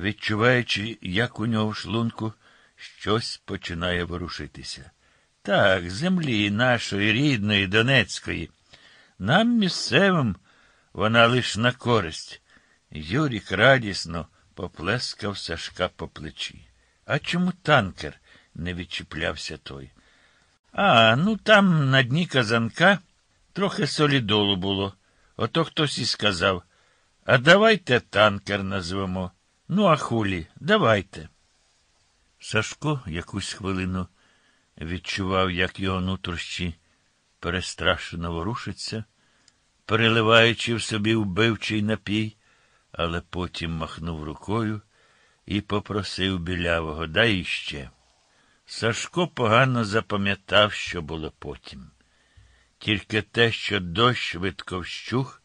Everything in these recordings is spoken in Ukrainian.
відчуваючи, як у нього в шлунку щось починає ворушитися. Так, землі нашої рідної Донецької. Нам місцевим вона лиш на користь. Юрік радісно поплескав Сашка по плечі. А чому танкер? не відчіплявся той. А, ну там на дні казанка трохи солідолу було. Ото хтось і сказав. А давайте танкер назвемо. Ну, а хулі, давайте. Сашко якусь хвилину відчував, як його нутрощі перестрашено ворушиться, переливаючи в собі вбивчий напій, але потім махнув рукою і попросив білявого дай іще. Сашко погано запам'ятав, що було потім. Тільки те, що дощ швидко вщух,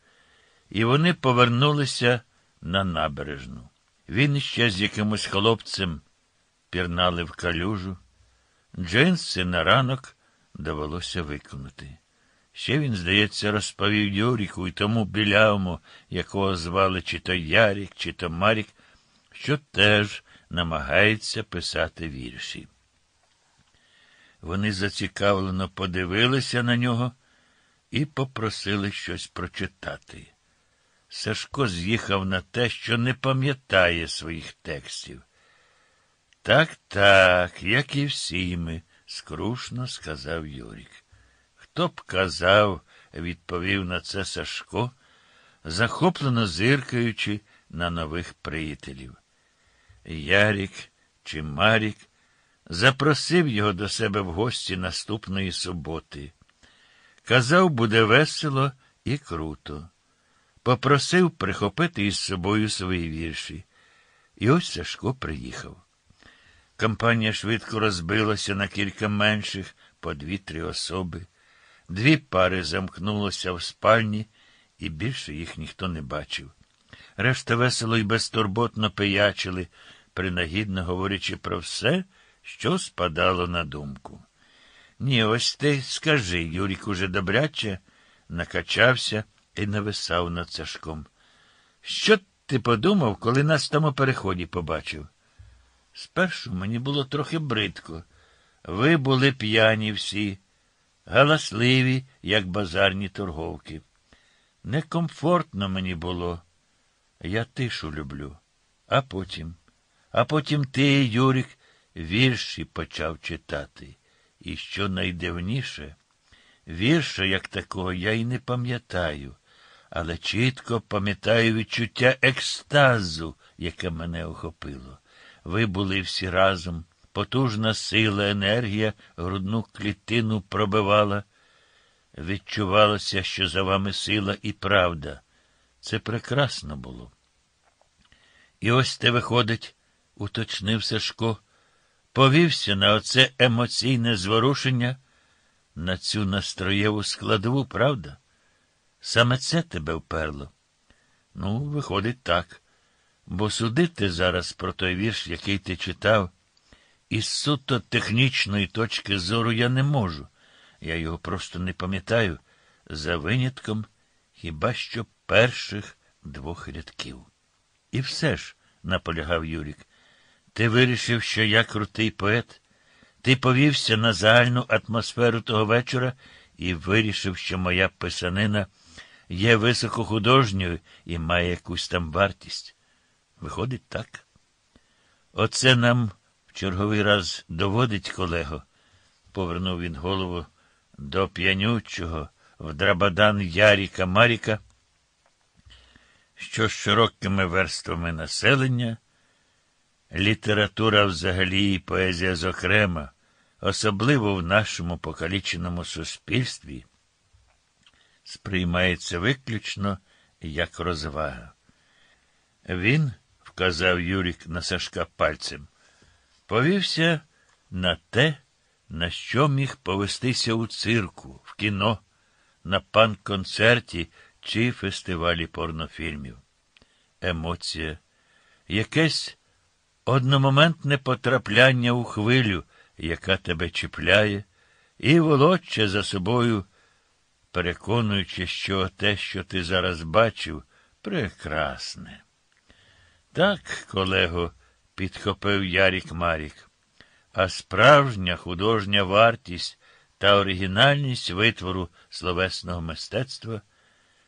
і вони повернулися на набережну. Він ще з якимось хлопцем пірнали в калюжу. Джинси на ранок довелося виконати. Ще він, здається, розповів Юріку і тому білявому, якого звали чи то Ярік, чи то Марік, що теж намагається писати вірші. Вони зацікавлено подивилися на нього і попросили щось прочитати. Сашко з'їхав на те, що не пам'ятає своїх текстів. Так, так, як і всі ми, скрушно сказав Юрік. Хто б казав, відповів на це Сашко, захоплено зиркаючи на нових приятелів. Ярік чи Марік запросив його до себе в гості наступної суботи. Казав, буде весело і круто. Попросив прихопити із собою свої вірші. І ось Сашко приїхав. Компанія швидко розбилася на кілька менших по дві-три особи. Дві пари замкнулося в спальні, і більше їх ніхто не бачив. Решта весело і безтурботно пиячили, принагідно говорячи про все, що спадало на думку. Ні, ось ти скажи, Юрік уже добряче накачався і нависав над Сашком. Що ти подумав, коли нас в тому переході побачив? Спершу мені було трохи бридко. Ви були п'яні всі, галасливі, як базарні торговки. Некомфортно мені було. Я тишу люблю. А потім, а потім ти, Юрік, вірші почав читати. І що найдивніше, вірша, як такого, я й не пам'ятаю, але чітко пам'ятаю відчуття екстазу, яке мене охопило. Ви були всі разом, потужна сила, енергія грудну клітину пробивала. Відчувалося, що за вами сила і правда. Це прекрасно було. І ось те виходить, уточнив Сашко, повівся на оце емоційне зворушення, на цю настроєву складову, правда? Саме це тебе вперло. Ну, виходить, так. Бо судити зараз про той вірш, який ти читав, із суто технічної точки зору я не можу. Я його просто не пам'ятаю, за винятком хіба що перших двох рядків. І все ж, наполягав Юрік, ти вирішив, що я крутий поет, ти повівся на загальну атмосферу того вечора і вирішив, що моя писанина є високохудожньою і має якусь там вартість. Виходить, так? Оце нам в черговий раз доводить, колего, повернув він голову до п'янючого в драбадан Яріка Маріка, що з широкими верствами населення, література взагалі і поезія зокрема, особливо в нашому покаліченому суспільстві, сприймається виключно як розвага. Він, вказав Юрік на Сашка пальцем, повівся на те, на що міг повестися у цирку, в кіно, на панк-концерті чи фестивалі порнофільмів. Емоція, якесь одномоментне потрапляння у хвилю, яка тебе чіпляє, і волоче за собою, переконуючи, що те, що ти зараз бачив, прекрасне. Так, колего, підхопив Ярік Марік. А справжня художня вартість та оригінальність витвору словесного мистецтва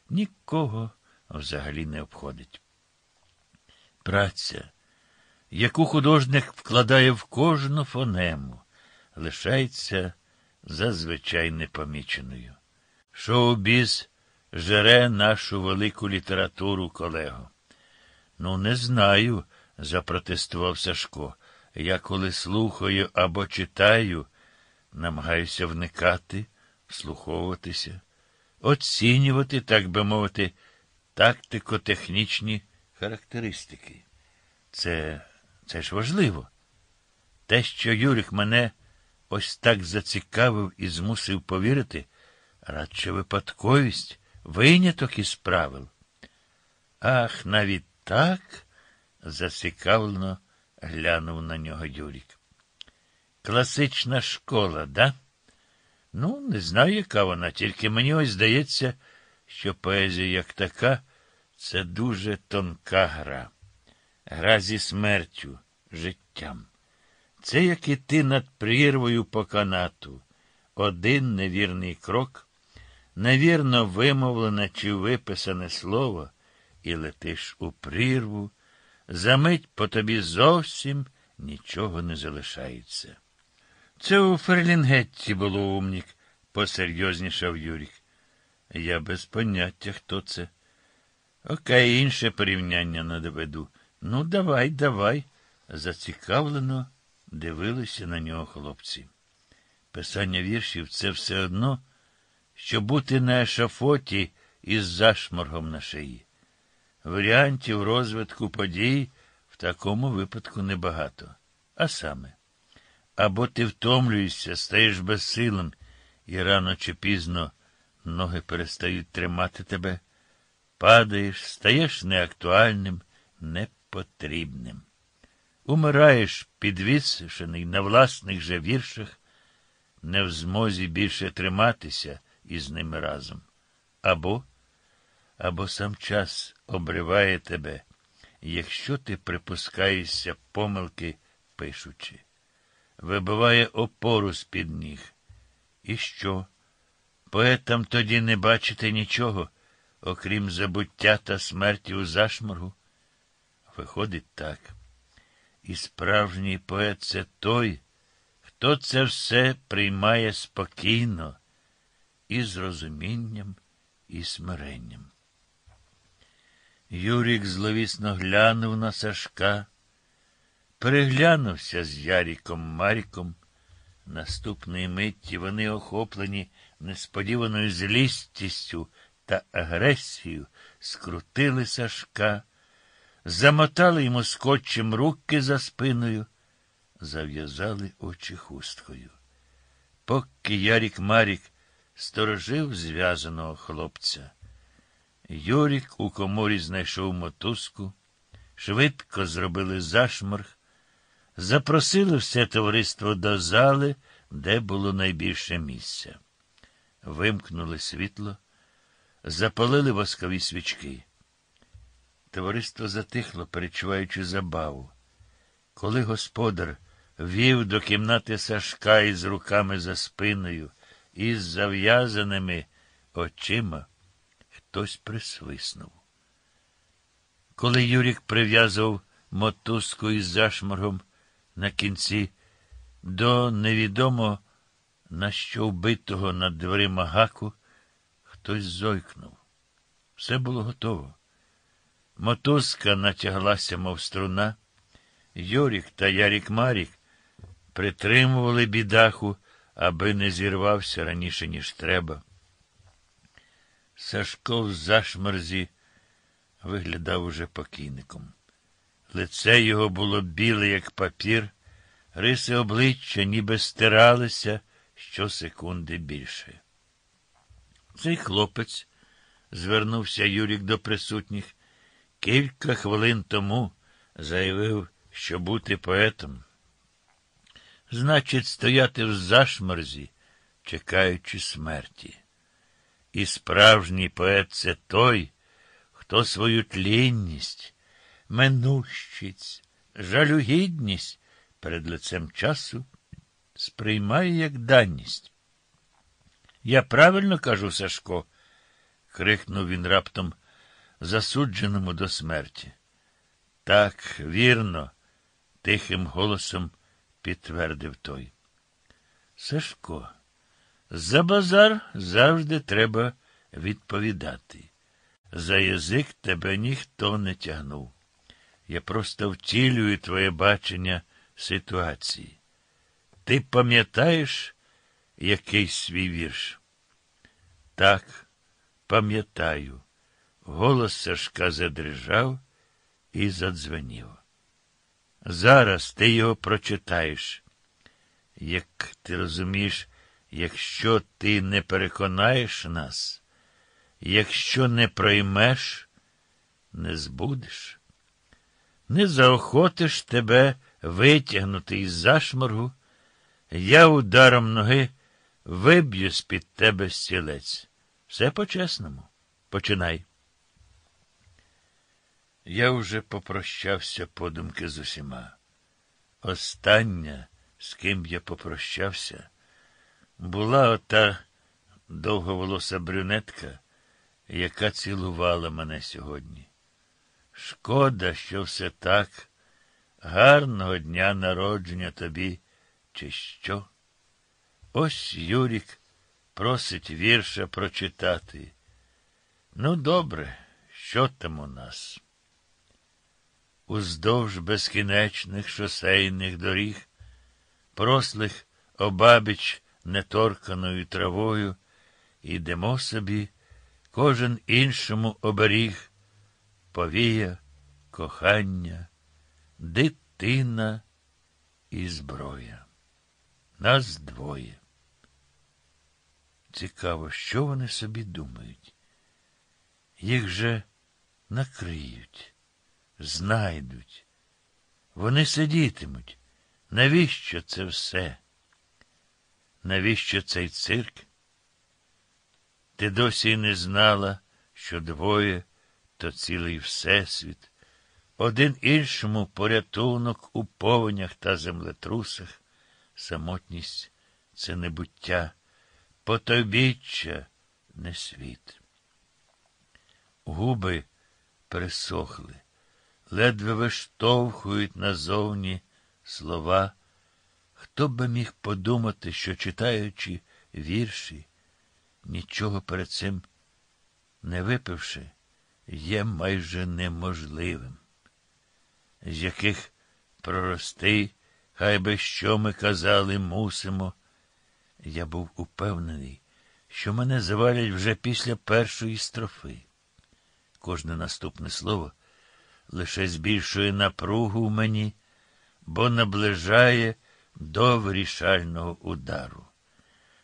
нікого взагалі не обходить. Праця, яку художник вкладає в кожну фонему, лишається зазвичай непоміченою. Шоу-біз жере нашу велику літературу, колего. Ну, не знаю, запротестував Сашко. Я коли слухаю або читаю, намагаюся вникати, вслуховуватися, оцінювати, так би мовити, тактико-технічні характеристики. Це це ж важливо. Те, що Юрик мене ось так зацікавив і змусив повірити, радше випадковість, виняток із правил. Ах, навіть так? зацікавлено глянув на нього Юрік. Класична школа, да? Ну, не знаю, яка вона, тільки мені ось здається, що поезія як така це дуже тонка гра. Гра зі смертю, життям. Це як іти над прірвою по канату. Один невірний крок, невірно вимовлене чи виписане слово, і летиш у прірву, замить по тобі зовсім нічого не залишається. Це у Ферлінгетті було умнік, посерйознішав Юрік. Я без поняття, хто це. Окей, інше порівняння не доведу. Ну, давай, давай. Зацікавлено дивилися на нього хлопці. Писання віршів це все одно, що бути на ешафоті із зашморгом на шиї. Варіантів розвитку подій в такому випадку небагато. А саме, або ти втомлюєшся, стаєш безсилим, і рано чи пізно ноги перестають тримати тебе, падаєш, стаєш неактуальним, непотрібним. Умираєш, підвісшений на власних же віршах, не в змозі більше триматися із ними разом. Або або сам час обриває тебе, якщо ти припускаєшся помилки, пишучи, вибиває опору з-під ніг. І що? Поетам тоді не бачити нічого, окрім забуття та смерті у зашморгу? Виходить так. І справжній поет це той, хто це все приймає спокійно, і з розумінням, і смиренням. Юрік зловісно глянув на Сашка, переглянувся з Яріком Маріком. Наступної митті вони охоплені несподіваною злістістю та агресією, скрутили Сашка, замотали йому скотчем руки за спиною, зав'язали очі хусткою. Поки Ярік Марік сторожив зв'язаного хлопця. Юрік у коморі знайшов мотузку, швидко зробили зашморг, запросили все товариство до зали, де було найбільше місця. Вимкнули світло, запалили воскові свічки. Товариство затихло, перечуваючи забаву. Коли господар вів до кімнати Сашка із руками за спиною, із зав'язаними очима, хтось присвиснув. Коли Юрік прив'язував мотузку із зашморгом на кінці до невідомо на що вбитого над дверима гаку, хтось зойкнув. Все було готово. Мотузка натяглася, мов струна. Юрік та Ярік Марік притримували бідаху, аби не зірвався раніше, ніж треба. Сашко в зашморзі виглядав уже покійником. Лице його було біле, як папір, риси обличчя ніби стиралися щосекунди більше. Цей хлопець, звернувся Юрік до присутніх, кілька хвилин тому заявив, що бути поетом. Значить, стояти в зашморзі, чекаючи смерті. І справжній поет це той, хто свою тлінність минущість, жалюгідність перед лицем часу сприймає як даність. Я правильно кажу, Сашко? крикнув він раптом засудженому до смерті. Так, вірно, тихим голосом підтвердив той. Сашко, за базар завжди треба відповідати. За язик тебе ніхто не тягнув. Я просто втілюю твоє бачення ситуації. Ти пам'ятаєш якийсь свій вірш? Так, пам'ятаю. Голос Сашка задрижав і задзвенів. Зараз ти його прочитаєш. Як ти розумієш, якщо ти не переконаєш нас, якщо не проймеш, не збудеш, не заохотиш тебе витягнути із зашморгу, я ударом ноги виб'ю з-під тебе стілець. Все по-чесному. Починай. Я вже попрощався подумки з усіма. Остання, з ким я попрощався, була ота довговолоса брюнетка, яка цілувала мене сьогодні. Шкода, що все так. Гарного дня народження тобі, чи що? Ось Юрік просить вірша прочитати. Ну, добре, що там у нас? Уздовж безкінечних шосейних доріг, прослих обабіч неторканою травою, ідемо собі, кожен іншому оберіг, повія, кохання, дитина і зброя. Нас двоє. Цікаво, що вони собі думають. Їх же накриють, знайдуть. Вони сидітимуть. Навіщо це все? Навіщо цей цирк? Ти досі не знала, що двоє то цілий всесвіт, один іншому порятунок у повенях та землетрусах, самотність це небуття, потойбіччя не світ. Губи пересохли, ледве виштовхують назовні слова. Хто би міг подумати, що, читаючи вірші, нічого перед цим не випивши, є майже неможливим, з яких прорости, хай би що ми казали, мусимо. Я був упевнений, що мене завалять вже після першої строфи. Кожне наступне слово лише збільшує напругу в мені, бо наближає до вирішального удару.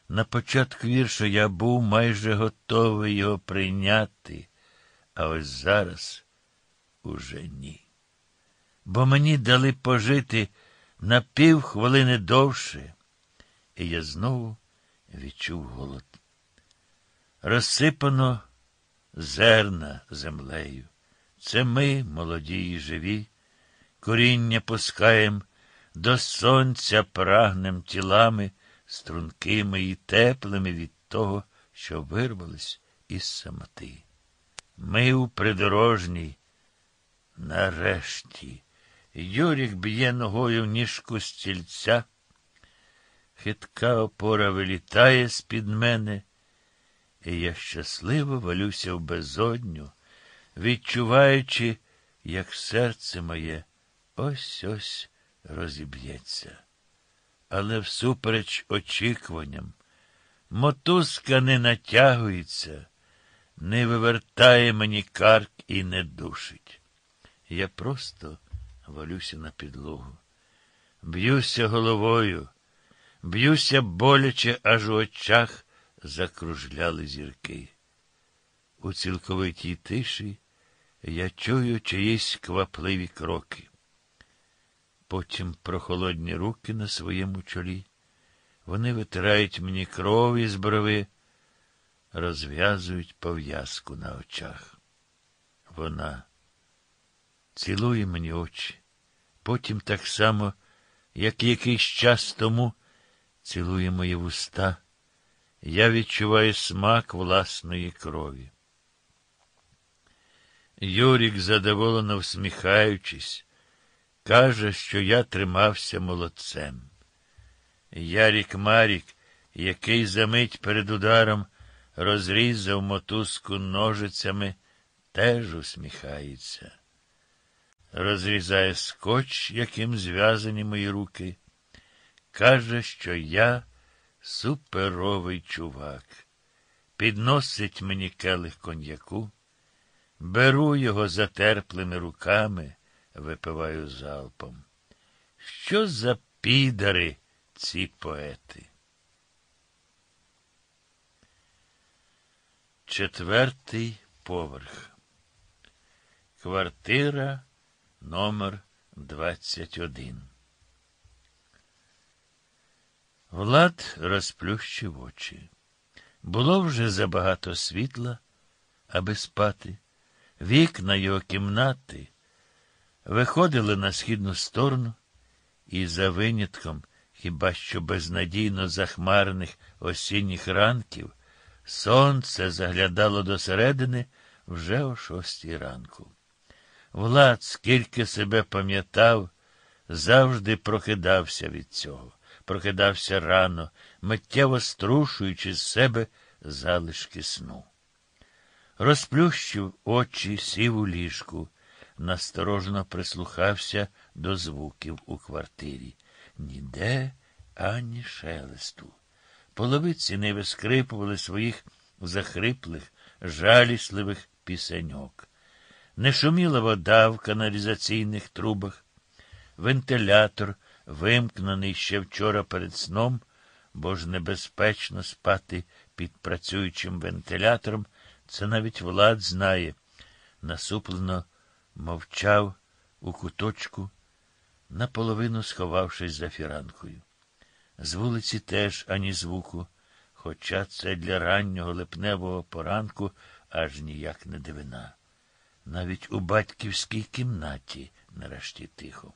На початку вірша я був майже готовий його прийняти, а ось зараз уже ні. Бо мені дали пожити на півхвилини довше, і я знову відчув голод. Розсипано зерна землею. Це ми, молоді і живі, коріння пускаєм, до сонця прагнем тілами, стрункими і теплими від того, що вирвались із самоти. Ми у придорожній, нарешті, Юрік б'є ногою в ніжку стільця, хитка опора вилітає з-під мене, і я щасливо валюся в безодню, відчуваючи, як серце моє ось ось розіб'ється. Але всупереч очікуванням, мотузка не натягується, не вивертає мені карк і не душить. Я просто валюся на підлогу, б'юся головою, б'юся боляче, аж у очах закружляли зірки. У цілковитій тиші я чую чиїсь квапливі кроки. Потім прохолодні руки на своєму чолі. Вони витирають мені кров із брови, розв'язують пов'язку на очах. Вона цілує мені очі. Потім так само, як якийсь час тому, цілує мої вуста. Я відчуваю смак власної крові. Юрік, задоволено всміхаючись, каже, що я тримався молодцем. Ярік Марік, який за мить перед ударом розрізав мотузку ножицями, теж усміхається. Розрізає скотч, яким зв'язані мої руки, каже, що я суперовий чувак. Підносить мені келих коньяку, беру його затерплими руками, випиваю залпом. Що за підари ці поети? Четвертий поверх. Квартира номер 21. Влад розплющив очі. Було вже забагато світла, аби спати. Вікна його кімнати виходили на східну сторону, і за винятком, хіба що безнадійно захмарених осінніх ранків, сонце заглядало до середини вже о шостій ранку. Влад, скільки себе пам'ятав, завжди прокидався від цього прокидався рано, миттєво струшуючи з себе залишки сну. Розплющив очі, сів у ліжку, насторожно прислухався до звуків у квартирі. Ніде ані шелесту. Половиці не вискрипували своїх захриплих, жалісливих пісеньок. Не шуміла вода в каналізаційних трубах, вентилятор вимкнений ще вчора перед сном, бо ж небезпечно спати під працюючим вентилятором, це навіть влад знає. Насуплено мовчав у куточку, наполовину сховавшись за фіранкою. З вулиці теж ані звуку, хоча це для раннього липневого поранку аж ніяк не дивина. Навіть у батьківській кімнаті нарешті тихо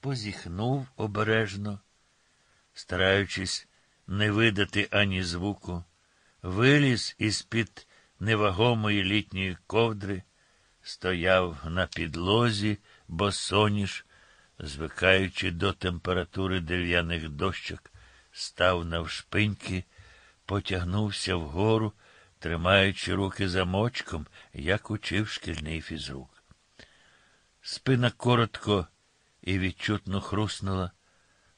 позіхнув обережно, стараючись не видати ані звуку, виліз із-під невагомої літньої ковдри, стояв на підлозі, босоніж, звикаючи до температури дерев'яних дощок, став навшпиньки, потягнувся вгору, тримаючи руки замочком, як учив шкільний фізрук. Спина коротко і відчутно хруснула,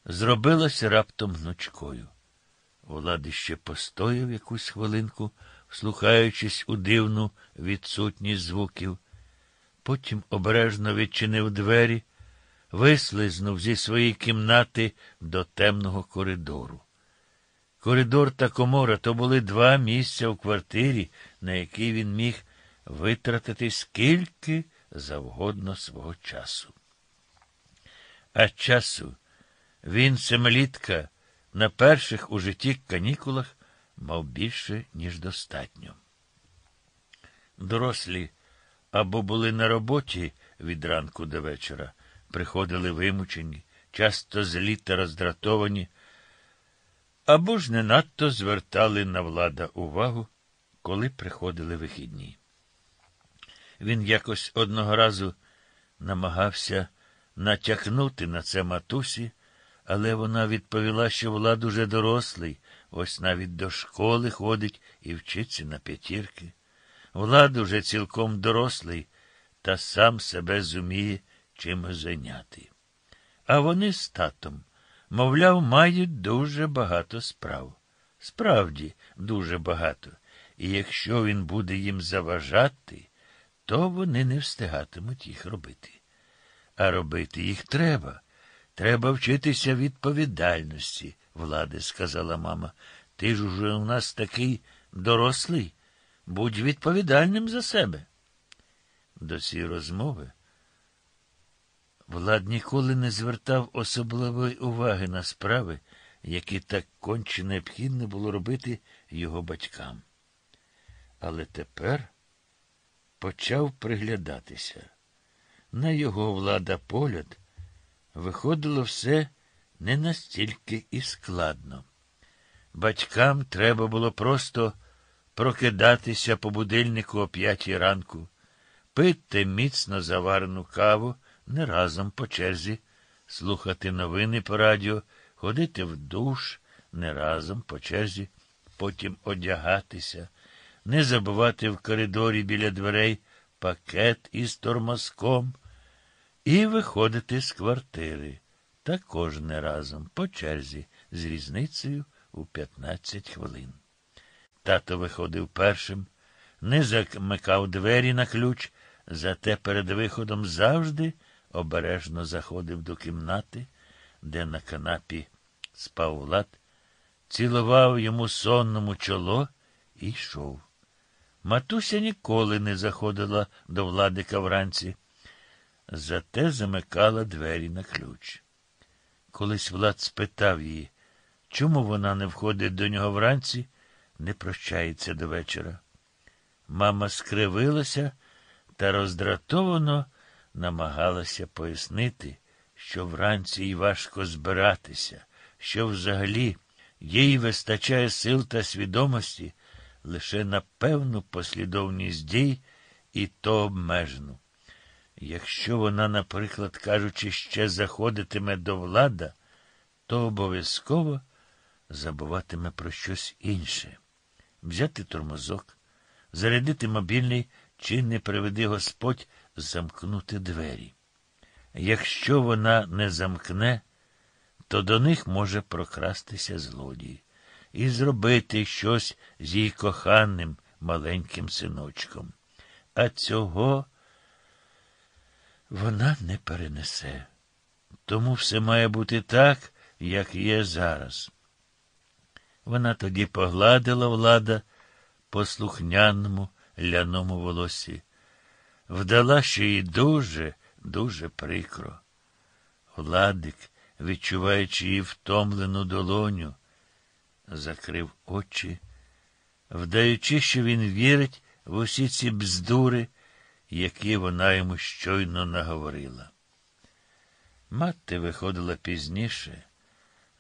зробилася раптом гнучкою. Влади ще постояв якусь хвилинку, вслухаючись у дивну відсутність звуків. Потім обережно відчинив двері, вислизнув зі своєї кімнати до темного коридору. Коридор та комора то були два місця у квартирі, на які він міг витратити скільки завгодно свого часу. А часу він, семилітка, на перших у житті канікулах мав більше, ніж достатньо. Дорослі або були на роботі від ранку до вечора, приходили вимучені, часто злі та роздратовані, або ж не надто звертали на влада увагу, коли приходили вихідні. Він якось одного разу намагався натякнути на це матусі, але вона відповіла, що Влад уже дорослий, ось навіть до школи ходить і вчиться на п'ятірки. Влад уже цілком дорослий та сам себе зуміє чимось зайняти. А вони з татом, мовляв, мають дуже багато справ. Справді, дуже багато. І якщо він буде їм заважати, то вони не встигатимуть їх робити. А робити їх треба. Треба вчитися відповідальності, влади, сказала мама. Ти ж уже у нас такий дорослий. Будь відповідальним за себе. До цієї розмови Влад ніколи не звертав особливої уваги на справи, які так конче необхідно було робити його батькам. Але тепер почав приглядатися. на його влада погляд, виходило все не настільки і складно. Батькам треба було просто прокидатися по будильнику о п'ятій ранку, пити міцно заварену каву не разом по черзі, слухати новини по радіо, ходити в душ не разом по черзі, потім одягатися, не забувати в коридорі біля дверей пакет із тормозком і виходити з квартири. Також не разом по черзі з різницею у 15 хвилин. Тато виходив першим, не замикав двері на ключ, зате перед виходом завжди обережно заходив до кімнати, де на канапі спав Влад, цілував йому сонному чоло і йшов. Матуся ніколи не заходила до владика вранці, зате замикала двері на ключ. Колись Влад спитав її, чому вона не входить до нього вранці, не прощається до вечора. Мама скривилася та роздратовано намагалася пояснити, що вранці їй важко збиратися, що взагалі їй вистачає сил та свідомості лише на певну послідовність дій і то обмежену. Якщо вона, наприклад, кажучи, ще заходитиме до влада, то обов'язково забуватиме про щось інше взяти тормозок, зарядити мобільний чи не приведи Господь замкнути двері. Якщо вона не замкне, то до них може прокрастися злодій і зробити щось з її коханим маленьким синочком. А цього вона не перенесе. Тому все має бути так, як є зараз. Вона тоді погладила влада по слухняному ляному волосі, вдала, що їй дуже, дуже прикро. Владик, відчуваючи її втомлену долоню, закрив очі, вдаючи, що він вірить в усі ці бздури, які вона йому щойно наговорила. Мати виходила пізніше,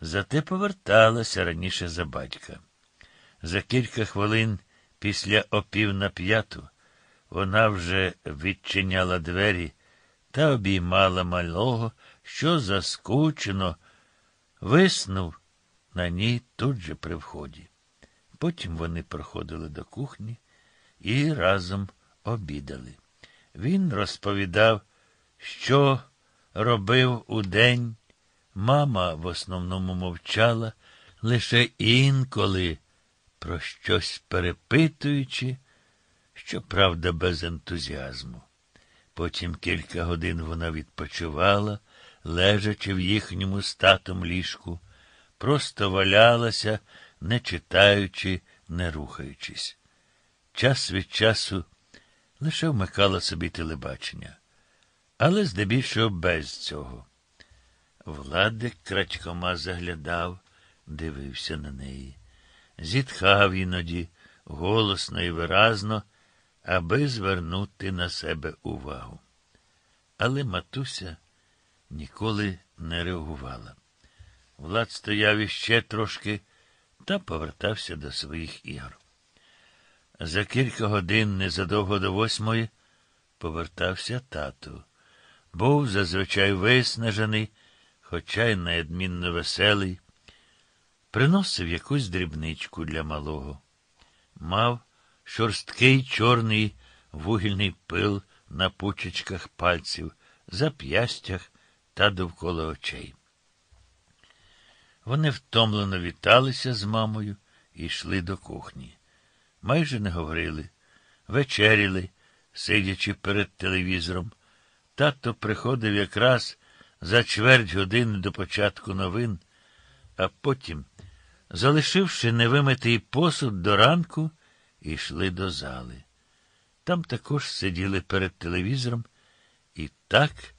зате поверталася раніше за батька. За кілька хвилин після опів на п'яту вона вже відчиняла двері та обіймала малого, що заскучено виснув на ній тут же при вході. Потім вони проходили до кухні і разом обідали. Він розповідав, що робив у день. Мама в основному мовчала, лише інколи, про щось перепитуючи, щоправда, без ентузіазму. Потім кілька годин вона відпочивала, лежачи в їхньому статом ліжку, просто валялася, не читаючи, не рухаючись. Час від часу лише вмикала собі телебачення, але здебільшого без цього. Владик крадькома заглядав, дивився на неї, зітхав іноді голосно і виразно, аби звернути на себе увагу. Але матуся ніколи не реагувала. Влад стояв іще трошки та повертався до своїх ігор. За кілька годин, незадовго до восьмої, повертався тату. Був зазвичай виснажений, хоча й неодмінно веселий, приносив якусь дрібничку для малого. Мав шорсткий чорний вугільний пил на пучечках пальців, зап'ястях та довкола очей. Вони втомлено віталися з мамою і йшли до кухні майже не говорили, вечеряли, сидячи перед телевізором. Тато приходив якраз за чверть години до початку новин, а потім, залишивши невимитий посуд до ранку, йшли до зали. Там також сиділи перед телевізором і так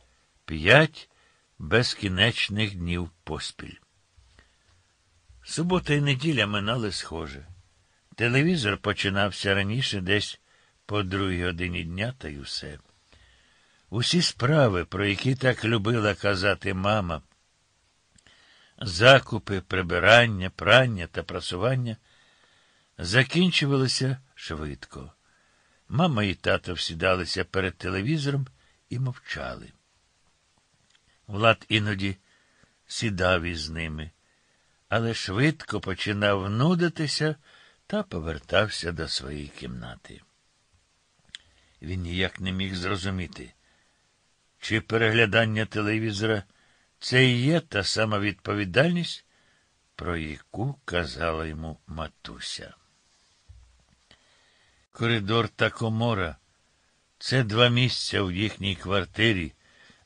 п'ять безкінечних днів поспіль. Субота і неділя минали схоже. Телевізор починався раніше десь по другій годині дня та й усе. Усі справи, про які так любила казати мама, закупи, прибирання, прання та прасування, закінчувалися швидко. Мама і тато всідалися перед телевізором і мовчали. Влад іноді сідав із ними, але швидко починав нудитися та повертався до своєї кімнати. Він ніяк не міг зрозуміти, чи переглядання телевізора це і є та сама відповідальність, про яку казала йому матуся. Коридор та комора це два місця в їхній квартирі,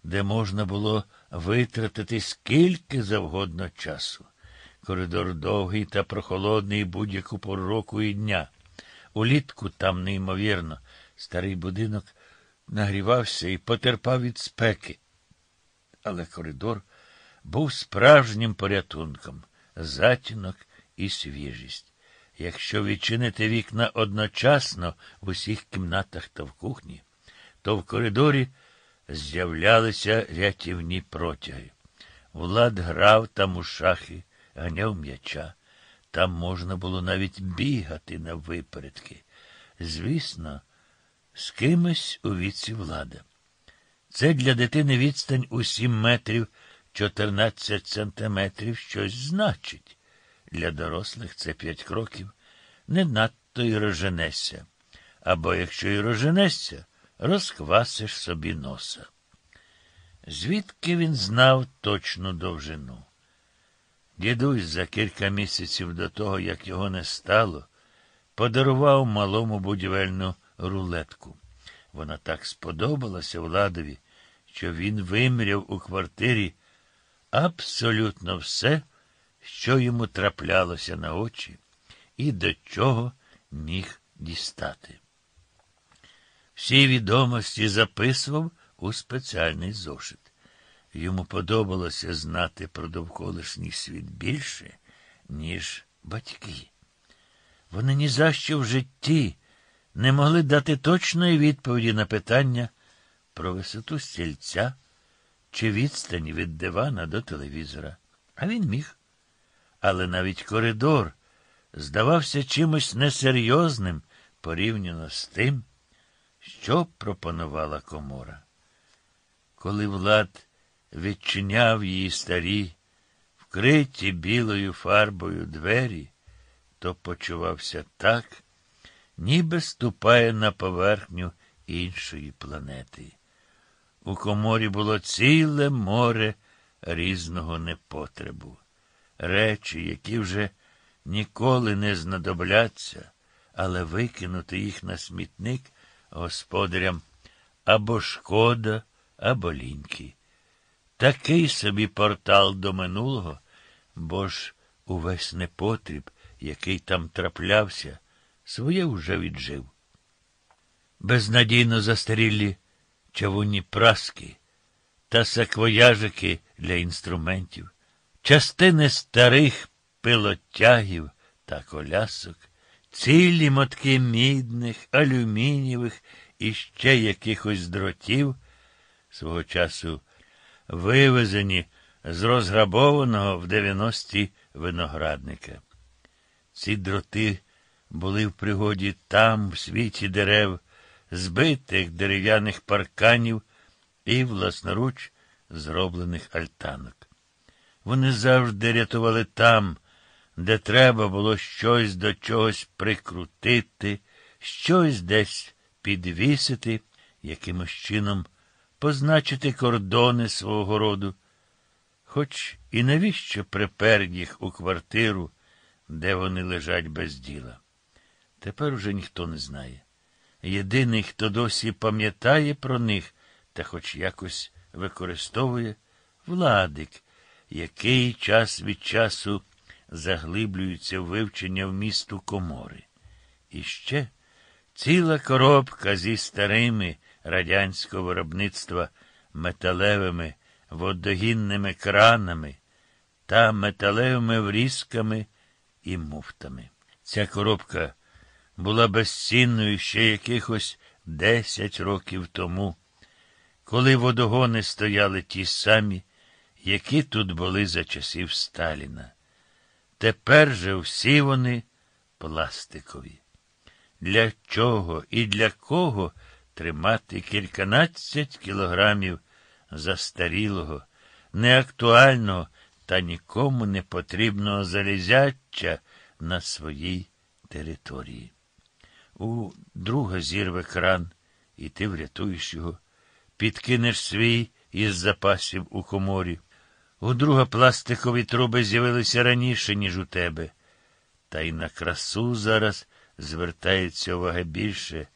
де можна було витратити скільки завгодно часу. Коридор довгий та прохолодний будь-яку пору року і дня. Улітку там, неймовірно, старий будинок нагрівався і потерпав від спеки. Але коридор був справжнім порятунком, затінок і свіжість. Якщо відчинити вікна одночасно в усіх кімнатах та в кухні, то в коридорі з'являлися рятівні протяги. Влад грав там у шахи, ганяв м'яча. Там можна було навіть бігати на випередки. Звісно, з кимось у віці влада. Це для дитини відстань у сім метрів 14 сантиметрів щось значить. Для дорослих це п'ять кроків. Не надто й роженешся. Або якщо й роженешся, розквасиш собі носа. Звідки він знав точну довжину? Дідусь за кілька місяців до того, як його не стало, подарував малому будівельну рулетку. Вона так сподобалася Владові, що він вимряв у квартирі абсолютно все, що йому траплялося на очі, і до чого міг дістати. Всі відомості записував у спеціальний зошит. Йому подобалося знати про довколишній світ більше, ніж батьки. Вони ні за що в житті не могли дати точної відповіді на питання про висоту стільця чи відстань від дивана до телевізора. А він міг. Але навіть коридор здавався чимось несерйозним порівняно з тим, що пропонувала комора. Коли Влад відчиняв її старі, вкриті білою фарбою двері, то почувався так, ніби ступає на поверхню іншої планети. У коморі було ціле море різного непотребу, речі, які вже ніколи не знадобляться, але викинути їх на смітник господарям або шкода, або ліньки. Такий собі портал до минулого, бо ж увесь непотріб, який там траплявся, своє вже віджив. Безнадійно застарілі чавунні праски та саквояжики для інструментів, частини старих пилотягів та колясок, цілі мотки мідних, алюмінієвих і ще якихось дротів свого часу вивезені з розграбованого в 90-ті виноградника. Ці дроти були в пригоді там, в світі дерев, збитих дерев'яних парканів і власноруч зроблених альтанок. Вони завжди рятували там, де треба було щось до чогось прикрутити, щось десь підвісити, якимось чином позначити кордони свого роду. Хоч і навіщо припер їх у квартиру, де вони лежать без діла. Тепер уже ніхто не знає. Єдиний, хто досі пам'ятає про них та хоч якось використовує владик, який час від часу заглиблюється в вивчення в місту комори. І ще ціла коробка зі старими радянського виробництва металевими водогінними кранами та металевими врізками і муфтами. Ця коробка була безцінною ще якихось десять років тому коли водогони стояли ті самі, які тут були за часів Сталіна. Тепер же всі вони пластикові. Для чого і для кого тримати кільканадцять кілограмів застарілого, неактуального та нікому не потрібного залізяча на своїй території? У друга зірве кран, і ти врятуєш його, підкинеш свій із запасів у коморі. У друга пластикові труби з'явилися раніше, ніж у тебе. Та й на красу зараз звертається увага більше,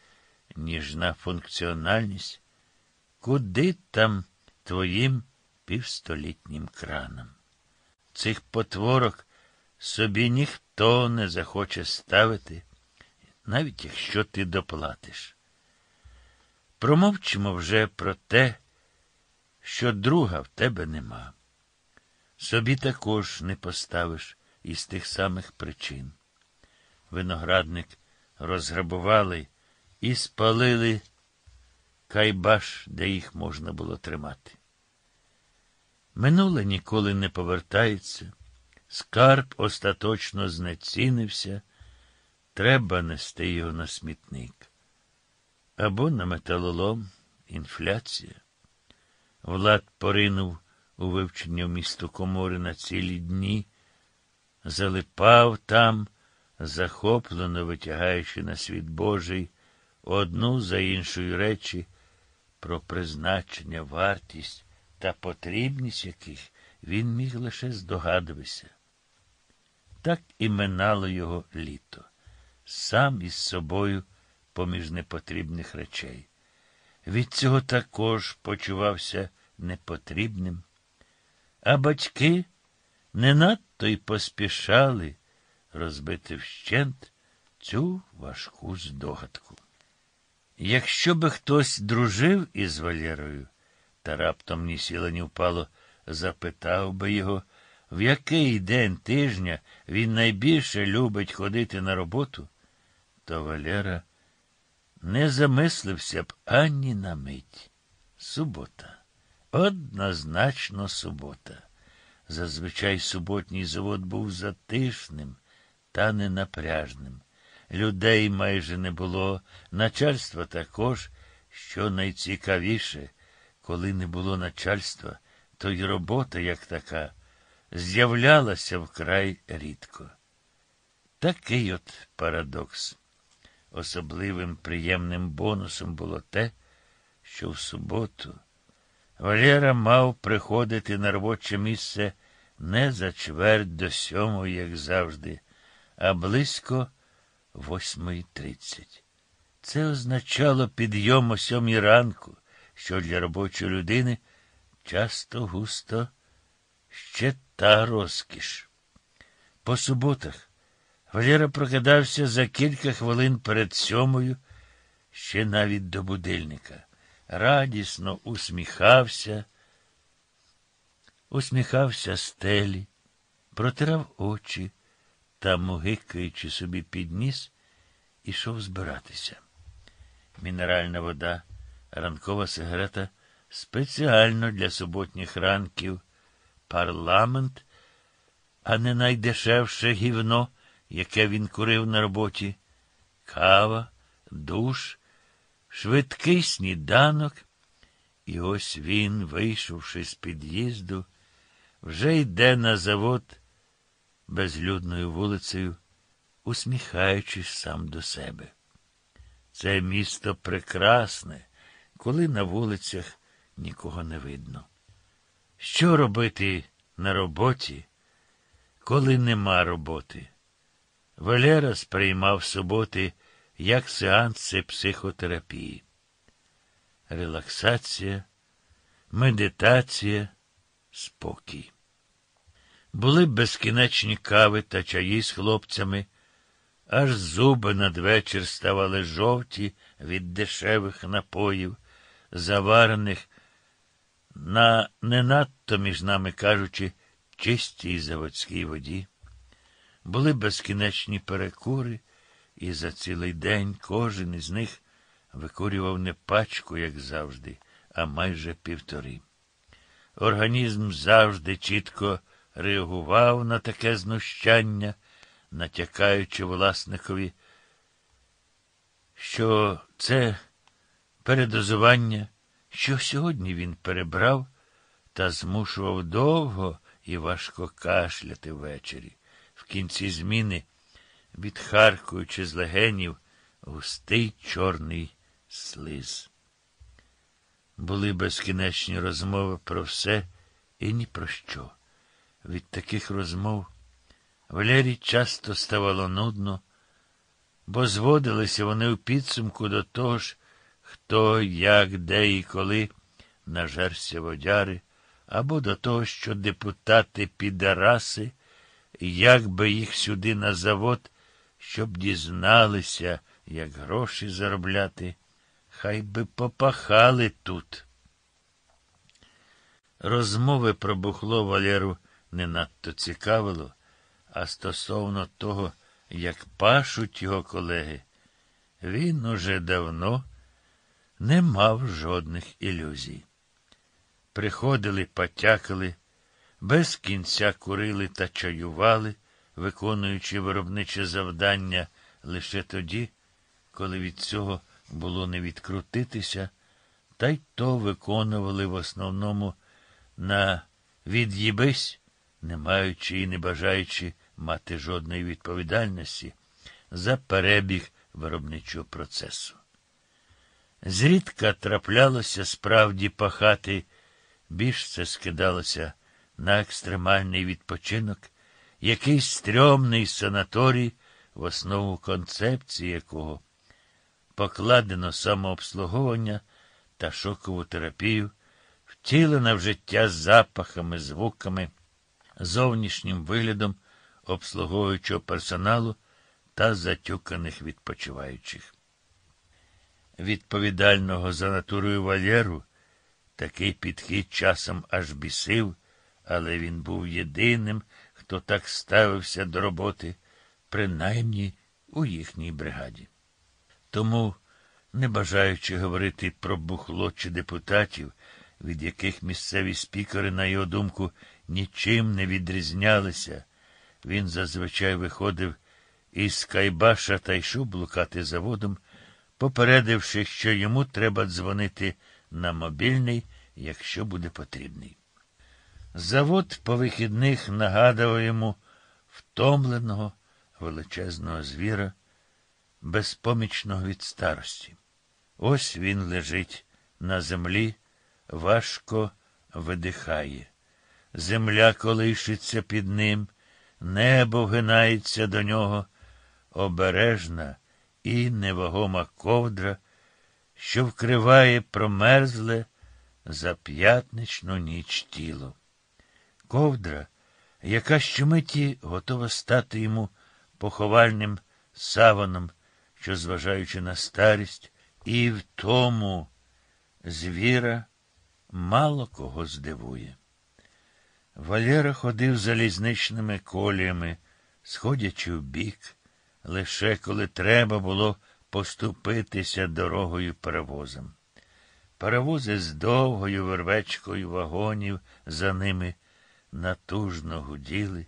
ніж на функціональність. Куди там твоїм півстолітнім кранам? Цих потворок собі ніхто не захоче ставити, навіть якщо ти доплатиш. Промовчимо вже про те, що друга в тебе нема. Собі також не поставиш із тих самих причин. Виноградник розграбували і спалили кайбаш, де їх можна було тримати. Минуле ніколи не повертається, скарб остаточно знецінився, треба нести його на смітник. Або на металолом інфляція. Влад поринув у вивчення місту комори на цілі дні, залипав там, захоплено витягаючи на світ Божий одну за іншою речі про призначення, вартість та потрібність яких він міг лише здогадуватися. Так і минало його літо, сам із собою поміж непотрібних речей. Від цього також почувався непотрібним. А батьки не надто й поспішали розбити вщент цю важку здогадку. Якщо би хтось дружив із Валєрою, та раптом ні сіло, ні впало, запитав би його, в який день тижня він найбільше любить ходити на роботу, то Валера не замислився б ані на мить. Субота. Однозначно субота. Зазвичай суботній завод був затишним та ненапряжним. Людей майже не було, начальства також, що найцікавіше, коли не було начальства, то й робота, як така, з'являлася вкрай рідко. Такий от парадокс. Особливим приємним бонусом було те, що в суботу Валера мав приходити на робоче місце не за чверть до сьомої, як завжди, а близько восьмої тридцять. Це означало підйом о сьомій ранку, що для робочої людини часто густо ще та розкіш. По суботах Валера прокидався за кілька хвилин перед сьомою, ще навіть до будильника радісно усміхався, усміхався стелі, протирав очі та, мугикаючи собі під ніс, ішов збиратися. Мінеральна вода, ранкова сигарета спеціально для суботніх ранків, парламент, а не найдешевше гівно, яке він курив на роботі, кава, душ швидкий сніданок, і ось він, вийшовши з під'їзду, вже йде на завод безлюдною вулицею, усміхаючись сам до себе. Це місто прекрасне, коли на вулицях нікого не видно. Що робити на роботі, коли нема роботи? Валера сприймав суботи як сеанси психотерапії. Релаксація, медитація, спокій. Були безкінечні кави та чаї з хлопцями, аж зуби надвечір ставали жовті від дешевих напоїв, заварених на не надто, між нами кажучи, чистій заводській воді. Були безкінечні перекури і за цілий день кожен із них викурював не пачку, як завжди, а майже півтори. Організм завжди чітко реагував на таке знущання, натякаючи власникові, що це передозування, що сьогодні він перебрав та змушував довго і важко кашляти ввечері. В кінці зміни, відхаркуючи з легенів, густий чорний слиз. Були безкінечні розмови про все і ні про що. Від таких розмов Валерій часто ставало нудно, бо зводилися вони у підсумку до того ж, хто, як, де і коли нажерся водяри, або до того, що депутати підараси, як би їх сюди на завод, щоб дізналися, як гроші заробляти, хай би попахали тут. Розмови про бухло Валеру не надто цікавило, а стосовно того, як пашуть його колеги, він уже давно не мав жодних ілюзій. Приходили, потякали, без кінця курили та чаювали, виконуючи виробниче завдання лише тоді, коли від цього було не відкрутитися, та й то виконували в основному на від'їбись, не маючи і не бажаючи мати жодної відповідальності за перебіг виробничого процесу. Зрідка траплялося справді пахати, більш це скидалося на екстремальний відпочинок, якийсь стрьомний санаторій, в основу концепції якого покладено самообслуговування та шокову терапію, втілена в життя запахами, звуками, зовнішнім виглядом обслуговуючого персоналу та затюканих відпочиваючих. Відповідального за натурою Валєру такий підхід часом аж бісив, але він був єдиним, хто так ставився до роботи, принаймні у їхній бригаді. Тому, не бажаючи говорити про бухло чи депутатів, від яких місцеві спікери, на його думку, нічим не відрізнялися, він зазвичай виходив із Кайбаша та йшов блукати заводом, попередивши, що йому треба дзвонити на мобільний, якщо буде потрібний. Завод по вихідних нагадував йому втомленого величезного звіра, безпомічного від старості. Ось він лежить на землі, важко видихає. Земля колишиться під ним, небо вгинається до нього, обережна і невагома ковдра, що вкриває промерзле за п'ятничну ніч тіло. Ковдра, яка щомиті готова стати йому поховальним саваном, що, зважаючи на старість, і в тому звіра мало кого здивує. Валера ходив залізничними коліями, сходячи в бік, лише коли треба було поступитися дорогою перевозом. Паровози з довгою вервечкою вагонів за ними натужно гуділи,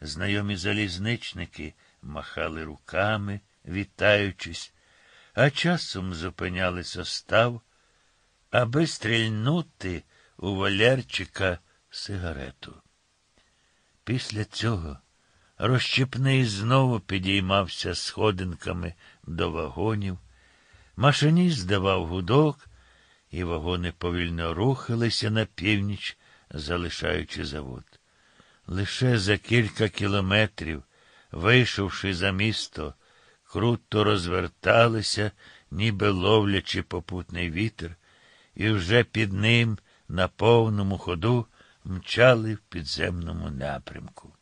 знайомі залізничники махали руками, вітаючись, а часом зупиняли состав, аби стрільнути у Валерчика сигарету. Після цього розщепний знову підіймався сходинками до вагонів, машиніст здавав гудок, і вагони повільно рухалися на північ, залишаючи завод. Лише за кілька кілометрів, вийшовши за місто, круто розверталися, ніби ловлячи попутний вітер, і вже під ним на повному ходу мчали в підземному напрямку.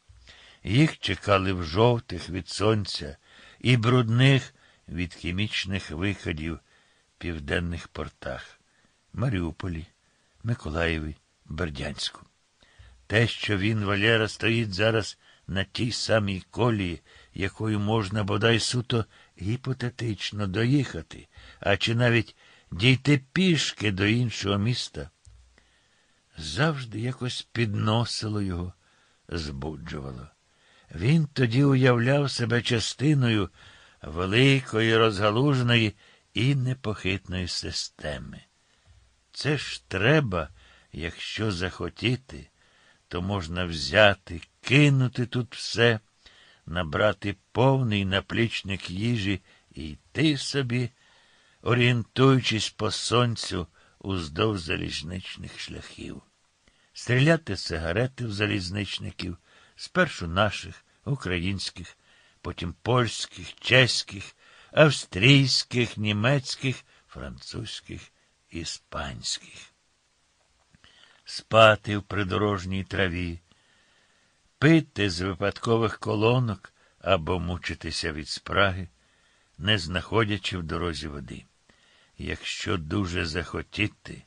Їх чекали в жовтих від сонця і брудних від хімічних виходів південних портах Маріуполі, Миколаєві, Бердянську. Те, що він, Валера, стоїть зараз на тій самій колії, якою можна бодай суто гіпотетично доїхати, а чи навіть дійти пішки до іншого міста. Завжди якось підносило його, збуджувало. Він тоді уявляв себе частиною великої, розгалуженої і непохитної системи. Це ж треба, якщо захотіти, то можна взяти, кинути тут все, набрати повний наплічник їжі і йти собі, орієнтуючись по сонцю уздовж залізничних шляхів, стріляти сигарети в залізничників, спершу наших, українських, потім польських, чеських, австрійських, німецьких, французьких, іспанських. Спати в придорожній траві, пити з випадкових колонок або мучитися від спраги, не знаходячи в дорозі води. Якщо дуже захотіти,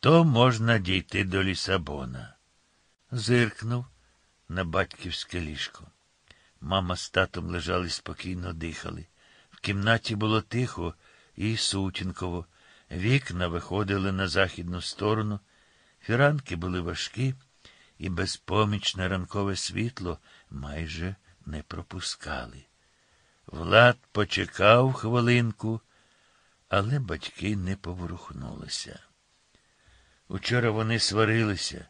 то можна дійти до Лісабона. Зиркнув на батьківське ліжко. Мама з татом лежали спокійно дихали. В кімнаті було тихо і сутінково. Вікна виходили на західну сторону, фіранки були важкі, і безпомічне ранкове світло майже не пропускали. Влад почекав хвилинку, але батьки не поворухнулися. Учора вони сварилися.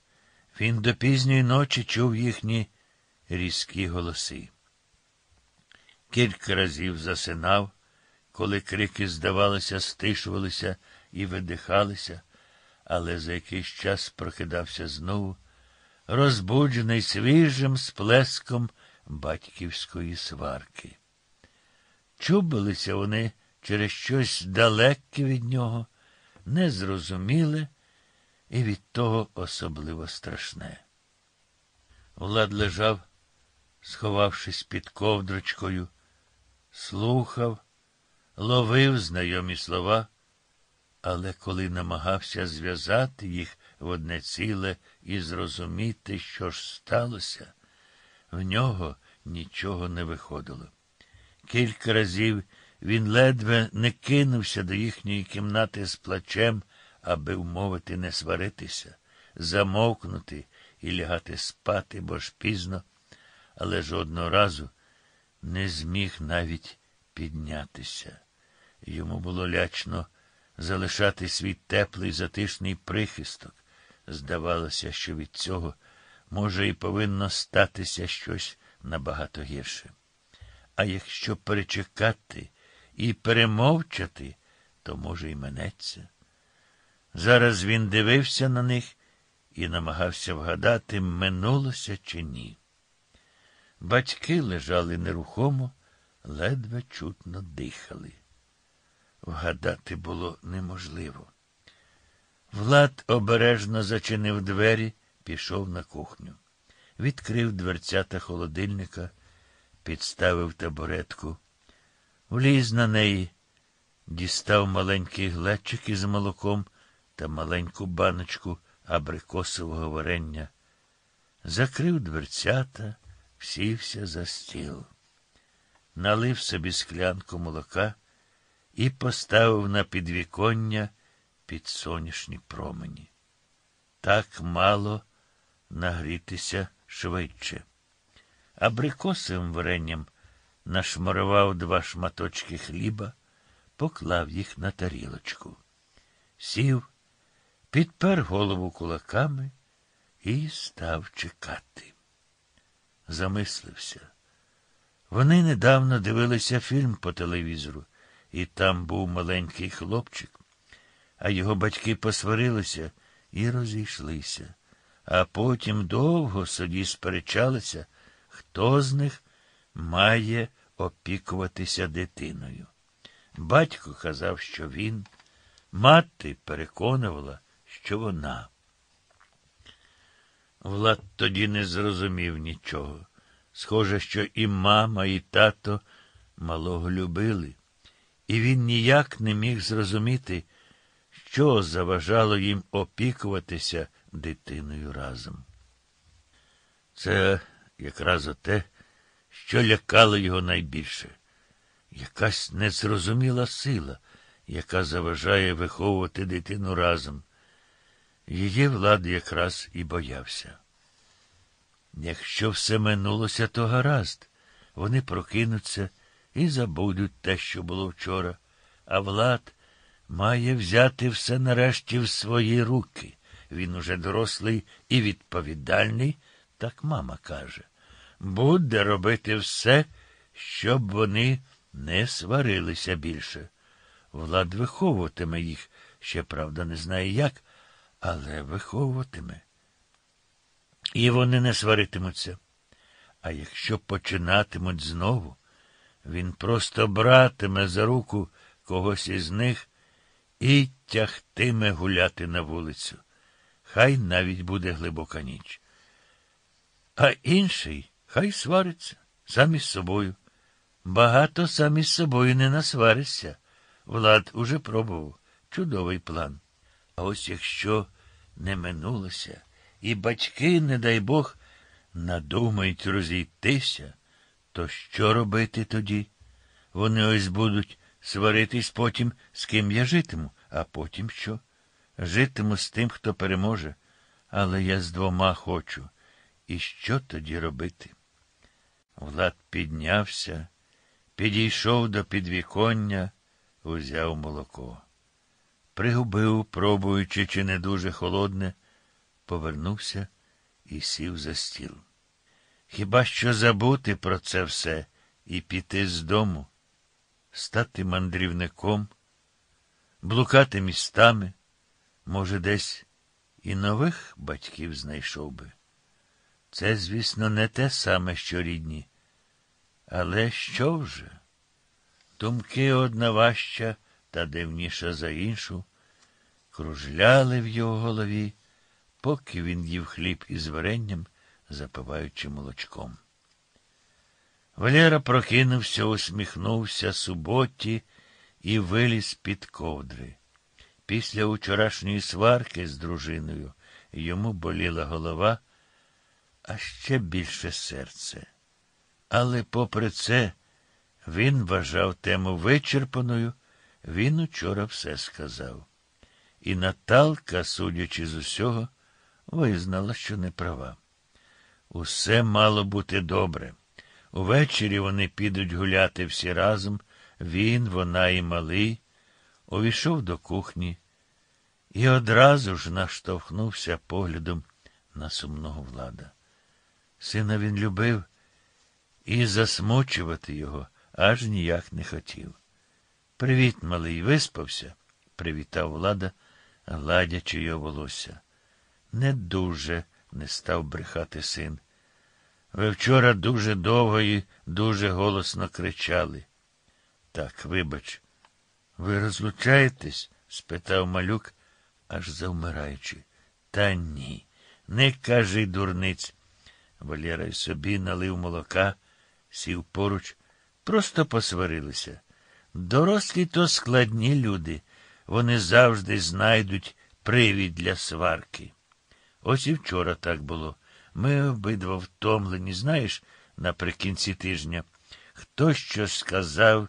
Він до пізньої ночі чув їхні різкі голоси. Кілька разів засинав, коли крики, здавалося, стишувалися і видихалися, але за якийсь час прокидався знову, розбуджений свіжим сплеском батьківської сварки. Чубилися вони через щось далеке від нього, незрозуміле і від того особливо страшне. Влад лежав, сховавшись під ковдрочкою, слухав, ловив знайомі слова, але коли намагався зв'язати їх в одне ціле і зрозуміти, що ж сталося, в нього нічого не виходило. Кілька разів він ледве не кинувся до їхньої кімнати з плачем, аби вмовити не сваритися, замовкнути і лягати спати, бо ж пізно, але жодного разу не зміг навіть піднятися. Йому було лячно залишати свій теплий затишний прихисток. Здавалося, що від цього може і повинно статися щось набагато гірше. А якщо перечекати і перемовчати, то, може, й минеться. Зараз він дивився на них і намагався вгадати, минулося чи ні. Батьки лежали нерухомо, ледве чутно дихали. Вгадати було неможливо. Влад обережно зачинив двері, пішов на кухню. Відкрив дверцята холодильника, підставив табуретку, вліз на неї, дістав маленький глечик із молоком та маленьку баночку абрикосового варення, закрив дверцята, сівся за стіл, налив собі склянку молока і поставив на підвіконня під сонячні промені. Так мало нагрітися швидше. Абрикосовим варенням нашмарував два шматочки хліба, поклав їх на тарілочку. Сів, підпер голову кулаками і став чекати. Замислився. Вони недавно дивилися фільм по телевізору, і там був маленький хлопчик, а його батьки посварилися і розійшлися, а потім довго судді сперечалися, хто з них має опікуватися дитиною. Батько казав, що він, мати переконувала, що вона. Влад тоді не зрозумів нічого. Схоже, що і мама, і тато малого любили, і він ніяк не міг зрозуміти, що заважало їм опікуватися дитиною разом. Це якраз оте, що лякало його найбільше. Якась незрозуміла сила, яка заважає виховувати дитину разом. Її влад якраз і боявся. Якщо все минулося, то гаразд. Вони прокинуться і забудуть те, що було вчора, а влад має взяти все нарешті в свої руки. Він уже дорослий і відповідальний, так мама каже. Буде робити все, щоб вони не сварилися більше. Влад виховуватиме їх, ще, правда, не знає як, але виховуватиме. І вони не сваритимуться. А якщо починатимуть знову, він просто братиме за руку когось із них і тягтиме гуляти на вулицю. Хай навіть буде глибока ніч. А інший хай свариться сам із собою. Багато сам із собою не насваришся. Влад уже пробував чудовий план. А ось якщо не минулося, і батьки, не дай Бог, надумають розійтися, то що робити тоді? Вони ось будуть сваритись потім, з ким я житиму, а потім що? Житиму з тим, хто переможе, але я з двома хочу. І що тоді робити? Влад піднявся, підійшов до підвіконня, узяв молоко. Пригубив, пробуючи, чи не дуже холодне, повернувся і сів за стіл. Хіба що забути про це все і піти з дому, стати мандрівником, блукати містами, може, десь і нових батьків знайшов би. Це, звісно, не те саме, що рідні. Але що вже? Думки одна важча та дивніша за іншу, кружляли в його голові, поки він їв хліб із варенням, запиваючи молочком. Валера прокинувся, усміхнувся суботі і виліз під ковдри. Після вчорашньої сварки з дружиною йому боліла голова, а ще більше серце. Але, попри це, він вважав тему вичерпаною, він учора все сказав. І Наталка, судячи з усього, визнала, що не права. Усе мало бути добре. Увечері вони підуть гуляти всі разом, він, вона і малий, увійшов до кухні і одразу ж наштовхнувся поглядом на сумного влада. Сина він любив і засмучувати його аж ніяк не хотів. Привіт, малий, виспався? привітав влада, гладячи його волосся. Не дуже не став брехати син. Ви вчора дуже довго і дуже голосно кричали. Так, вибач, ви розлучаєтесь? спитав малюк, аж завмираючи. Та ні, не кажи, дурниць. Валера й собі налив молока, сів поруч, просто посварилися. Дорослі то складні люди, вони завжди знайдуть привід для сварки. Ось і вчора так було. Ми обидва втомлені, знаєш, наприкінці тижня. Хтось щось сказав,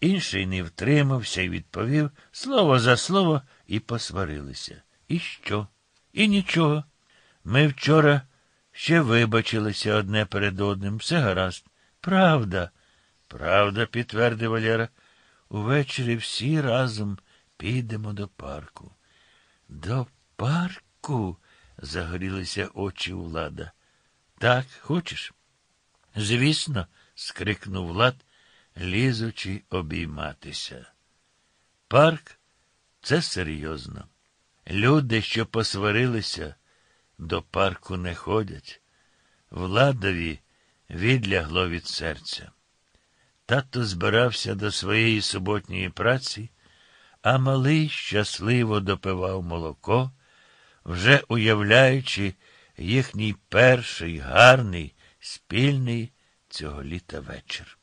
інший не втримався і відповів слово за слово і посварилися. І що? І нічого. Ми вчора ще вибачилися одне перед одним. Все гаразд. Правда, правда, підтвердив Валера. Увечері всі разом підемо до парку. До парку? загорілися очі влада. Так, хочеш? Звісно, скрикнув Влад, лізучи обійматися. Парк це серйозно. Люди, що посварилися, до парку не ходять. Владові відлягло від серця. Тато збирався до своєї суботньої праці, а малий щасливо допивав молоко вже уявляючи їхній перший гарний, спільний цього літа вечір.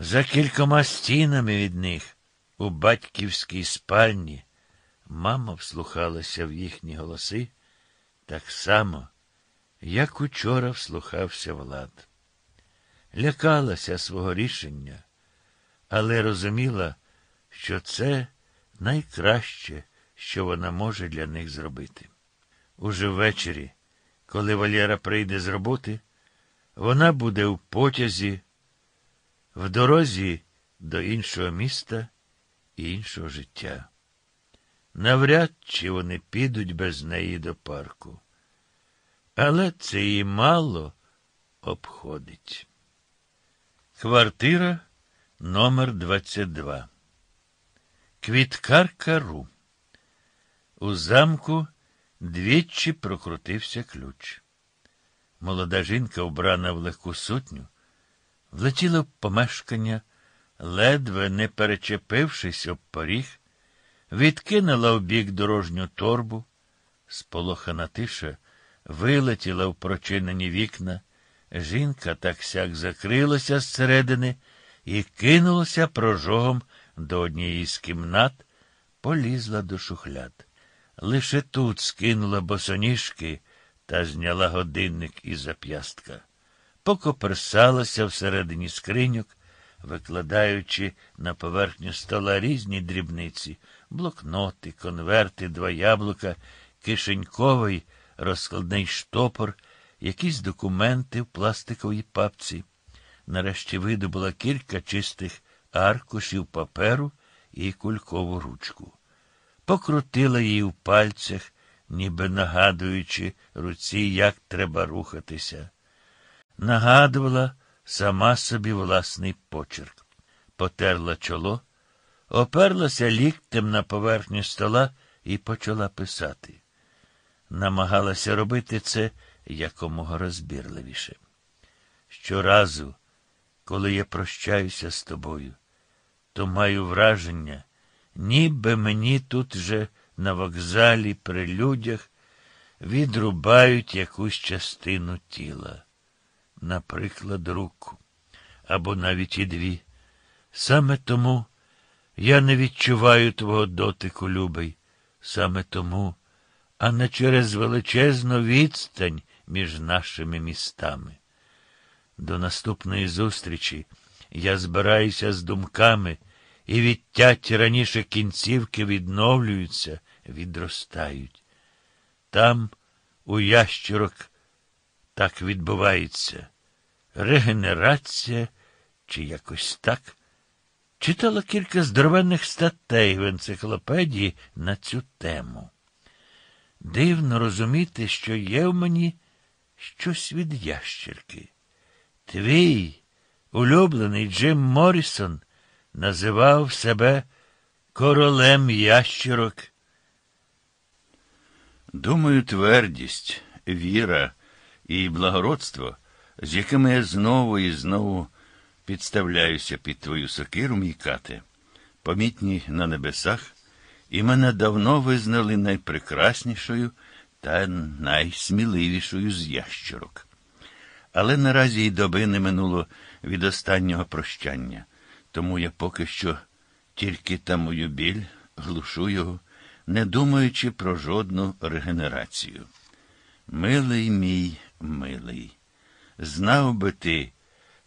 За кількома стінами від них, у батьківській спальні, мама вслухалася в їхні голоси так само, як учора вслухався Влад. Лякалася свого рішення, але розуміла, що це найкраще, що вона може для них зробити. Уже ввечері, коли Валєра прийде з роботи, вона буде в потязі, в дорозі до іншого міста і іншого життя. Навряд чи вони підуть без неї до парку. Але це її мало обходить. Квартира номер 22 Квіткарка Ру. У замку двічі прокрутився ключ. Молода жінка, вбрана в легку сутню, влетіла в помешкання, ледве не перечепившись об поріг, відкинула в бік дорожню торбу, сполохана тиша вилетіла в прочинені вікна. Жінка так сяк закрилася зсередини і кинулася прожогом до однієї з кімнат, полізла до шухляд. Лише тут скинула босоніжки та зняла годинник із зап'ястка. Покоперсалася всередині скриньок, викладаючи на поверхню стола різні дрібниці, блокноти, конверти, два яблука, кишеньковий розкладний штопор, якісь документи в пластиковій папці. Нарешті видобула кілька чистих аркушів паперу і кулькову ручку. Покрутила її в пальцях, ніби нагадуючи руці, як треба рухатися. Нагадувала сама собі власний почерк. Потерла чоло, оперлася ліктем на поверхню стола і почала писати. Намагалася робити це якомога розбірливіше. Щоразу, коли я прощаюся з тобою, то маю враження, ніби мені тут же на вокзалі при людях відрубають якусь частину тіла, наприклад, руку, або навіть і дві. Саме тому я не відчуваю твого дотику, любий, саме тому, а не через величезну відстань між нашими містами. До наступної зустрічі я збираюся з думками, і відтяті раніше кінцівки відновлюються, відростають. Там, у ящерок, так відбувається регенерація чи якось так. Читала кілька здоровенних статей в енциклопедії на цю тему. Дивно розуміти, що є в мені щось від ящерки. Твій улюблений Джим Моррісон називав себе королем ящерок. Думаю, твердість, віра і благородство, з якими я знову і знову підставляюся під твою сокиру, мій кате, помітні на небесах, і мене давно визнали найпрекраснішою та найсміливішою з ящерок. Але наразі й доби не минуло від останнього прощання, тому я поки що тільки та мою біль глушу його, не думаючи про жодну регенерацію. Милий мій, милий, знав би ти,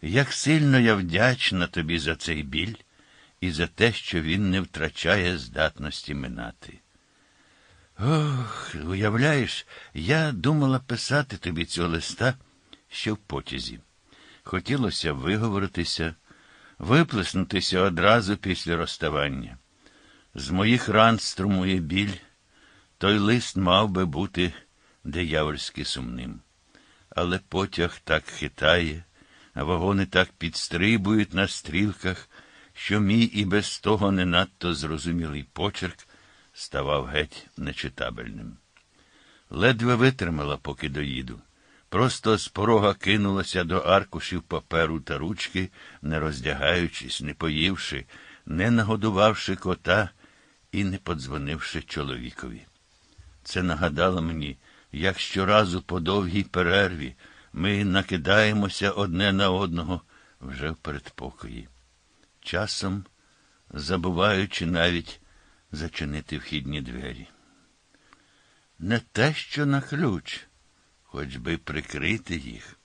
як сильно я вдячна тобі за цей біль і за те, що він не втрачає здатності минати. Ох, уявляєш, я думала писати тобі цього листа ще в потязі. Хотілося виговоритися, виплеснутися одразу після розставання. З моїх ран струмує біль, той лист мав би бути диявольськи сумним. Але потяг так хитає, вагони так підстрибують на стрілках, що мій і без того не надто зрозумілий почерк ставав геть нечитабельним. Ледве витримала, поки доїду. Просто з порога кинулася до аркушів паперу та ручки, не роздягаючись, не поївши, не нагодувавши кота і не подзвонивши чоловікові. Це нагадало мені, як щоразу по довгій перерві ми накидаємося одне на одного вже в передпокої. Часом забуваючи навіть зачинити вхідні двері. Не те, що на ключ, хоч би прикрити їх.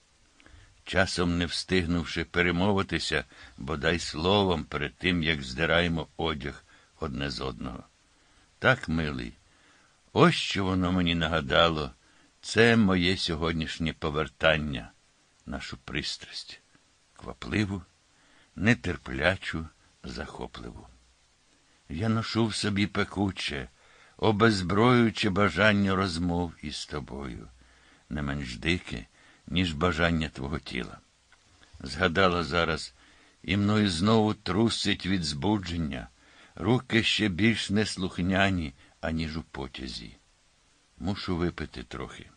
Часом не встигнувши перемовитися, бодай словом перед тим, як здираємо одяг одне з одного. Так, милий, ось що воно мені нагадало, це моє сьогоднішнє повертання, нашу пристрасть, квапливу, нетерплячу, захопливу. Я ношу в собі пекуче, обезброююче бажання розмов із тобою, не менш дике, ніж бажання твого тіла. Згадала зараз, і мною знову трусить від збудження, руки ще більш неслухняні, аніж у потязі. Мушу випити трохи.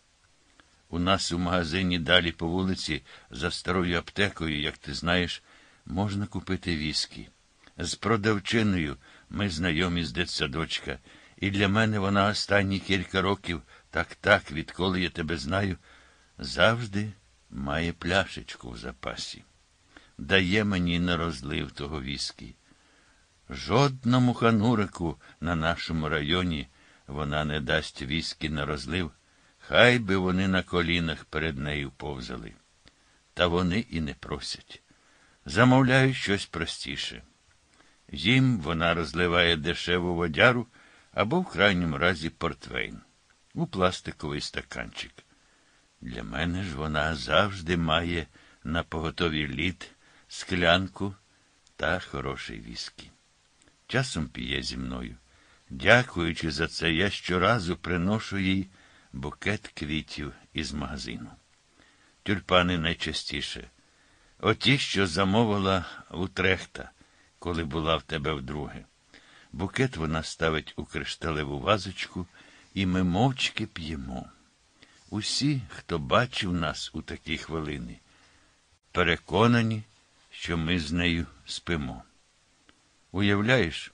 У нас у магазині далі по вулиці, за старою аптекою, як ти знаєш, можна купити віскі. З продавчиною ми знайомі з дитсадочка, і для мене вона останні кілька років, так так, відколи я тебе знаю, завжди має пляшечку в запасі. Дає мені на розлив того віскі. Жодному ханурику на нашому районі вона не дасть віскі на розлив, хай би вони на колінах перед нею повзали. Та вони і не просять. Замовляють щось простіше. Їм вона розливає дешеву водяру або в крайньому разі портвейн у пластиковий стаканчик. Для мене ж вона завжди має на поготові лід, склянку та хороший віскі. Часом п'є зі мною. Дякуючи за це, я щоразу приношу їй букет квітів із магазину. Тюльпани найчастіше. Оті, що замовила у Трехта, коли була в тебе вдруге. Букет вона ставить у кришталеву вазочку, і ми мовчки п'ємо. Усі, хто бачив нас у такі хвилини, переконані, що ми з нею спимо. Уявляєш,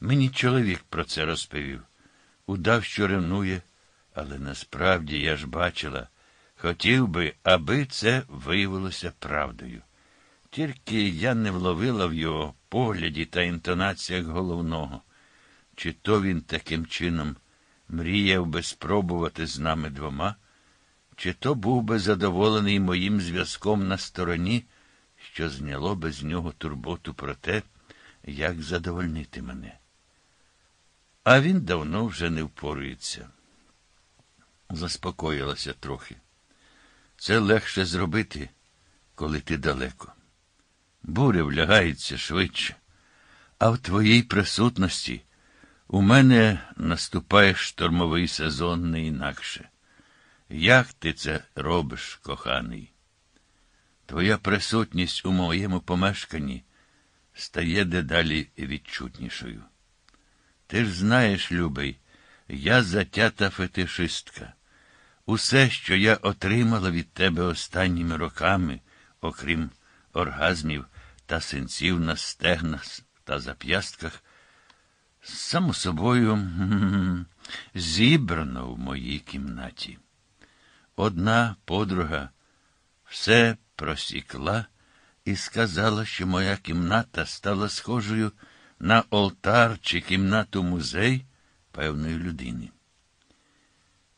мені чоловік про це розповів. Удав, що ревнує, але насправді я ж бачила, хотів би, аби це виявилося правдою. Тільки я не вловила в його погляді та інтонаціях головного, чи то він таким чином мріяв би спробувати з нами двома, чи то був би задоволений моїм зв'язком на стороні, що зняло би з нього турботу про те, як задовольнити мене. А він давно вже не впорується. Заспокоїлася трохи. Це легше зробити, коли ти далеко. Буря влягається швидше, а в твоїй присутності у мене наступає штормовий сезон не інакше. Як ти це робиш, коханий? Твоя присутність у моєму помешканні стає дедалі відчутнішою. Ти ж знаєш, любий, я затята фетишистка. Усе, що я отримала від тебе останніми роками, окрім оргазмів та синців на стегнах та зап'ястках, само собою зібрано в моїй кімнаті. Одна подруга все просікла і сказала, що моя кімната стала схожою на олтар чи кімнату музей певної людини.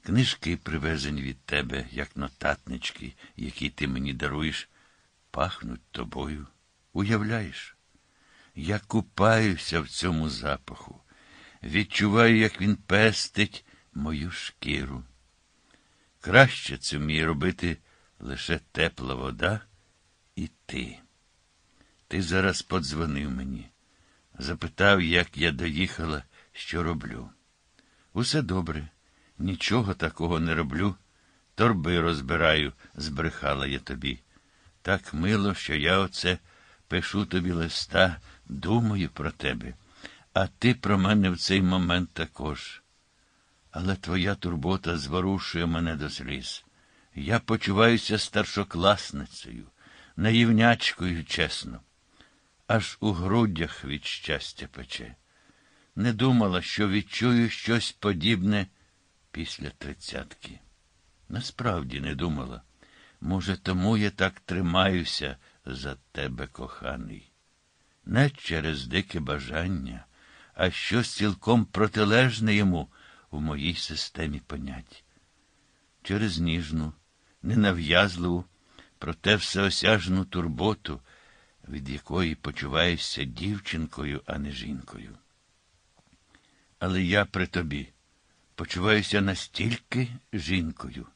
Книжки, привезені від тебе, як нотатнички, які ти мені даруєш, пахнуть тобою. Уявляєш? Я купаюся в цьому запаху, відчуваю, як він пестить мою шкіру. Краще це вміє робити лише тепла вода і ти. Ти зараз подзвонив мені, запитав, як я доїхала, що роблю. Усе добре, нічого такого не роблю. Торби розбираю, збрехала я тобі. Так мило, що я оце пишу тобі листа, думаю про тебе, а ти про мене в цей момент також. Але твоя турбота зворушує мене до сліз. Я почуваюся старшокласницею, наївнячкою, чесно. Аж у грудях від щастя пече. Не думала, що відчую щось подібне після тридцятки. Насправді не думала. Може, тому я так тримаюся за тебе, коханий. Не через дике бажання, а щось цілком протилежне йому в моїй системі понять. Через ніжну, ненав'язливу, проте всеосяжну турботу, від якої почуваєшся дівчинкою, а не жінкою. Але я при тобі почуваюся настільки жінкою.